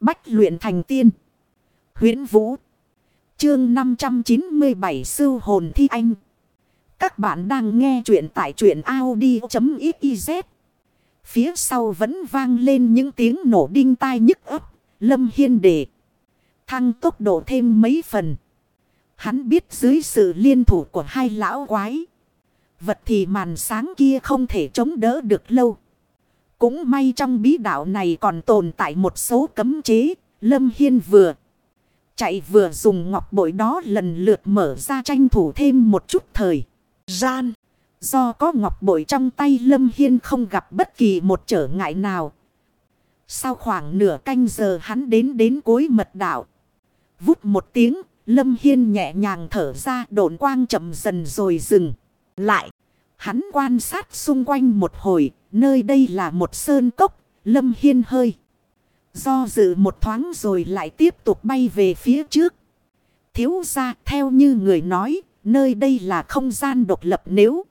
Bách luyện thành tiên. huyễn Vũ. Chương 597 Sưu hồn thi anh. Các bạn đang nghe truyện tại truyện Audi.xyz. Phía sau vẫn vang lên những tiếng nổ đinh tai nhức ấp. Lâm Hiên đề thăng tốc độ thêm mấy phần. Hắn biết dưới sự liên thủ của hai lão quái. Vật thì màn sáng kia không thể chống đỡ được lâu. Cũng may trong bí đạo này còn tồn tại một số cấm chế. Lâm Hiên vừa chạy vừa dùng ngọc bội đó lần lượt mở ra tranh thủ thêm một chút thời gian. Do có ngọc bội trong tay Lâm Hiên không gặp bất kỳ một trở ngại nào. Sau khoảng nửa canh giờ hắn đến đến cuối mật đạo. Vút một tiếng, Lâm Hiên nhẹ nhàng thở ra độn quang chậm dần rồi dừng. Lại, hắn quan sát xung quanh một hồi, nơi đây là một sơn cốc, Lâm Hiên hơi. Do dự một thoáng rồi lại tiếp tục bay về phía trước. Thiếu ra theo như người nói, nơi đây là không gian độc lập nếu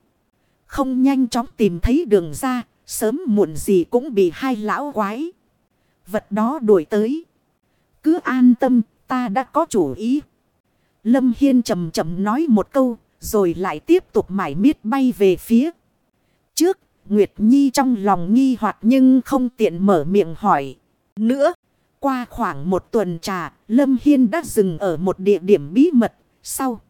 không nhanh chóng tìm thấy đường ra, sớm muộn gì cũng bị hai lão quái. Vật đó đuổi tới. Cứ an tâm, ta đã có chủ ý. Lâm Hiên chầm chầm nói một câu, rồi lại tiếp tục mải miết bay về phía. Trước, Nguyệt Nhi trong lòng nghi hoặc nhưng không tiện mở miệng hỏi. Nữa, qua khoảng một tuần trà, Lâm Hiên đã dừng ở một địa điểm bí mật. Sau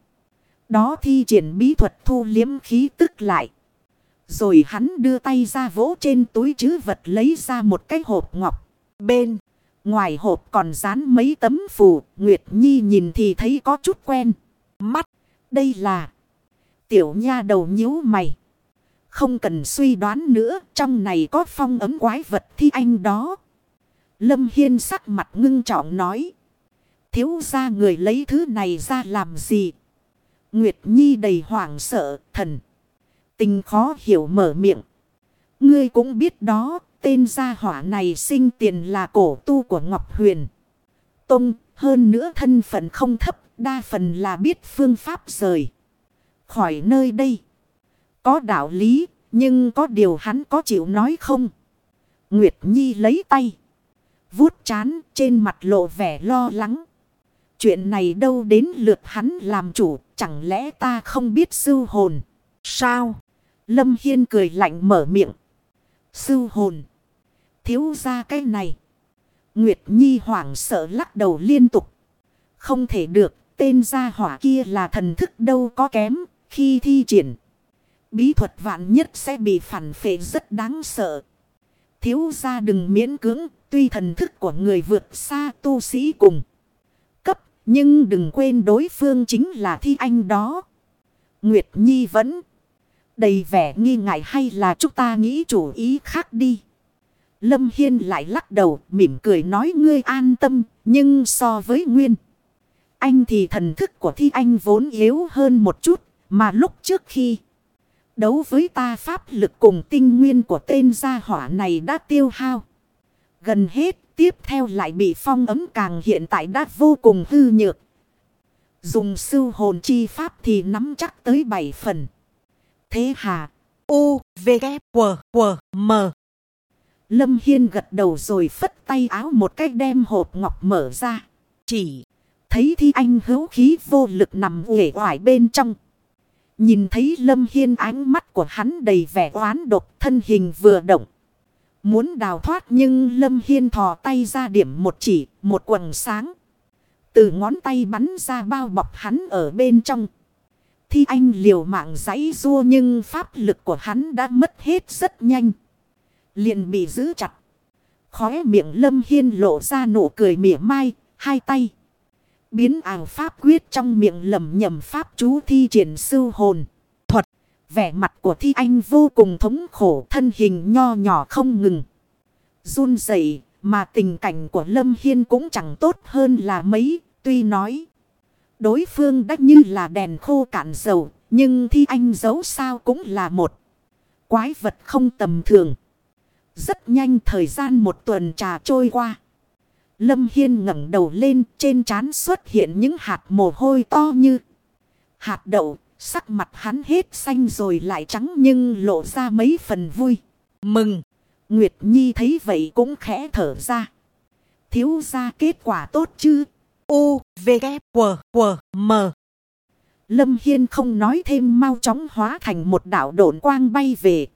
đó thi triển bí thuật thu liếm khí tức lại. Rồi hắn đưa tay ra vỗ trên túi chứ vật lấy ra một cái hộp ngọc. Bên ngoài hộp còn dán mấy tấm phù. Nguyệt Nhi nhìn thì thấy có chút quen. Mắt. Đây là. Tiểu nha đầu nhíu mày. Không cần suy đoán nữa. Trong này có phong ấm quái vật thi anh đó. Lâm Hiên sắc mặt ngưng trọng nói. Thiếu ra người lấy thứ này ra làm gì? Nguyệt Nhi đầy hoảng sợ, thần. Tình khó hiểu mở miệng. Ngươi cũng biết đó, tên gia hỏa này sinh tiền là cổ tu của Ngọc Huyền. Tông, hơn nữa thân phận không thấp, đa phần là biết phương pháp rời. Khỏi nơi đây. Có đạo lý, nhưng có điều hắn có chịu nói không? Nguyệt Nhi lấy tay. Vuốt chán trên mặt lộ vẻ lo lắng. Chuyện này đâu đến lượt hắn làm chủ, chẳng lẽ ta không biết sư hồn? Sao? Lâm Hiên cười lạnh mở miệng. Sư hồn. Thiếu ra cái này. Nguyệt Nhi hoảng sợ lắc đầu liên tục. Không thể được, tên gia hỏa kia là thần thức đâu có kém, khi thi triển. Bí thuật vạn nhất sẽ bị phản phệ rất đáng sợ. Thiếu ra đừng miễn cưỡng, tuy thần thức của người vượt xa tu sĩ cùng. Cấp, nhưng đừng quên đối phương chính là thi anh đó. Nguyệt Nhi vẫn đầy vẻ nghi ngại hay là chúng ta nghĩ chủ ý khác đi. Lâm Hiên lại lắc đầu mỉm cười nói ngươi an tâm nhưng so với Nguyên. Anh thì thần thức của thi anh vốn yếu hơn một chút mà lúc trước khi đấu với ta pháp lực cùng tinh nguyên của tên gia hỏa này đã tiêu hao. Gần hết tiếp theo lại bị phong ấm càng hiện tại đã vô cùng hư nhược. Dùng sư hồn chi pháp thì nắm chắc tới 7 phần. Thế hà. U, V, K, W, W, M. Lâm Hiên gật đầu rồi phất tay áo một cách đem hộp ngọc mở ra. Chỉ thấy thi anh hữu khí vô lực nằm uể oải bên trong. Nhìn thấy Lâm Hiên ánh mắt của hắn đầy vẻ oán độc thân hình vừa động. Muốn đào thoát nhưng Lâm Hiên thò tay ra điểm một chỉ, một quần sáng. Từ ngón tay bắn ra bao bọc hắn ở bên trong. Thi anh liều mạng giấy rua nhưng pháp lực của hắn đã mất hết rất nhanh. Liền bị giữ chặt. Khóe miệng Lâm Hiên lộ ra nụ cười mỉa mai, hai tay. Biến ảo pháp quyết trong miệng lầm nhầm pháp chú thi triển sư hồn. Thuật, vẻ mặt của thi anh vô cùng thống khổ thân hình nho nhỏ không ngừng. run dậy mà tình cảnh của Lâm Hiên cũng chẳng tốt hơn là mấy, tuy nói. Đối phương đã như là đèn khô cạn dầu, nhưng thi anh giấu sao cũng là một quái vật không tầm thường. Rất nhanh thời gian một tuần trà trôi qua. Lâm Hiên ngẩng đầu lên trên trán xuất hiện những hạt mồ hôi to như hạt đậu. Sắc mặt hắn hết xanh rồi lại trắng nhưng lộ ra mấy phần vui. Mừng! Nguyệt Nhi thấy vậy cũng khẽ thở ra. Thiếu ra kết quả tốt chứ? U, V, K, W, W, M. Lâm Hiên không nói thêm mau chóng hóa thành một đảo độn quang bay về.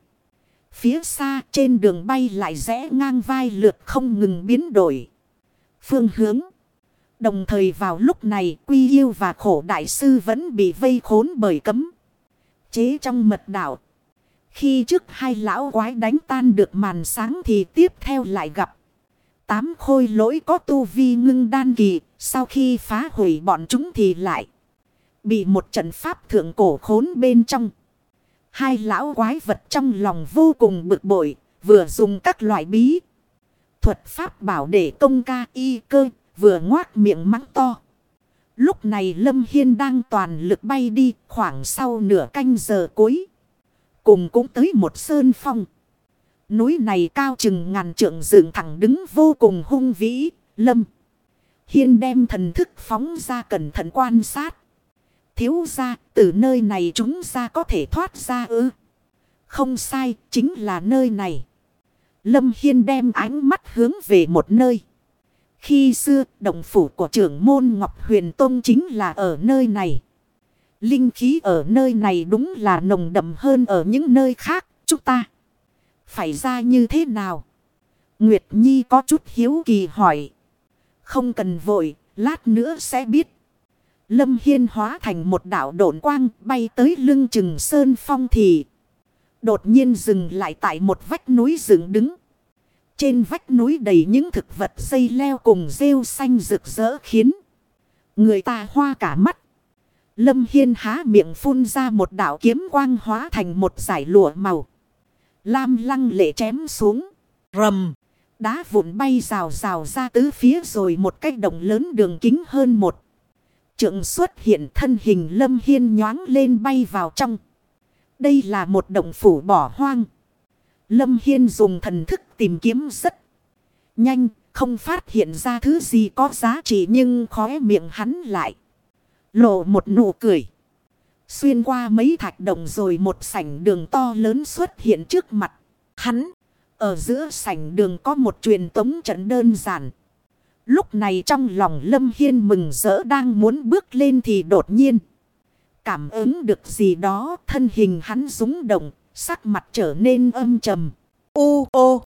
Phía xa trên đường bay lại rẽ ngang vai lượt không ngừng biến đổi. Phương hướng. Đồng thời vào lúc này, Quy Yêu và Khổ Đại Sư vẫn bị vây khốn bởi cấm. Chế trong mật đảo. Khi trước hai lão quái đánh tan được màn sáng thì tiếp theo lại gặp. Tám khôi lỗi có tu vi ngưng đan kỳ. Sau khi phá hủy bọn chúng thì lại. Bị một trận pháp thượng cổ khốn bên trong. Hai lão quái vật trong lòng vô cùng bực bội. Vừa dùng các loại bí. Thuật pháp bảo để công ca y cơ. Vừa ngoác miệng mắng to. Lúc này Lâm Hiên đang toàn lực bay đi, khoảng sau nửa canh giờ cuối. Cùng cũng tới một sơn phong. Núi này cao chừng ngàn trượng dựng thẳng đứng vô cùng hung vĩ. Lâm. Hiên đem thần thức phóng ra cẩn thận quan sát. Thiếu ra từ nơi này chúng ra có thể thoát ra ư. Không sai, chính là nơi này. Lâm Hiên đem ánh mắt hướng về một nơi. Khi xưa, động phủ của trưởng môn Ngọc Huyền Tông chính là ở nơi này. Linh khí ở nơi này đúng là nồng đậm hơn ở những nơi khác. Chúng ta phải ra như thế nào? Nguyệt Nhi có chút hiếu kỳ hỏi. Không cần vội, lát nữa sẽ biết. Lâm Hiên hóa thành một đảo độn quang bay tới lưng chừng sơn phong thì. Đột nhiên dừng lại tại một vách núi dựng đứng. Trên vách núi đầy những thực vật dây leo cùng rêu xanh rực rỡ khiến người ta hoa cả mắt. Lâm Hiên há miệng phun ra một đảo kiếm quang hóa thành một giải lụa màu. Lam lăng lệ chém xuống. Rầm. Đá vụn bay rào rào ra tứ phía rồi một cái đồng lớn đường kính hơn một. Trượng xuất hiện thân hình Lâm Hiên nhoáng lên bay vào trong. Đây là một động phủ bỏ hoang. Lâm Hiên dùng thần thức tìm kiếm rất nhanh, không phát hiện ra thứ gì có giá trị nhưng khóe miệng hắn lại. Lộ một nụ cười. Xuyên qua mấy thạch đồng rồi một sảnh đường to lớn xuất hiện trước mặt. Hắn, ở giữa sảnh đường có một truyền tống trận đơn giản. Lúc này trong lòng Lâm Hiên mừng rỡ đang muốn bước lên thì đột nhiên. Cảm ứng được gì đó thân hình hắn rúng động, sắc mặt trở nên âm trầm. U ô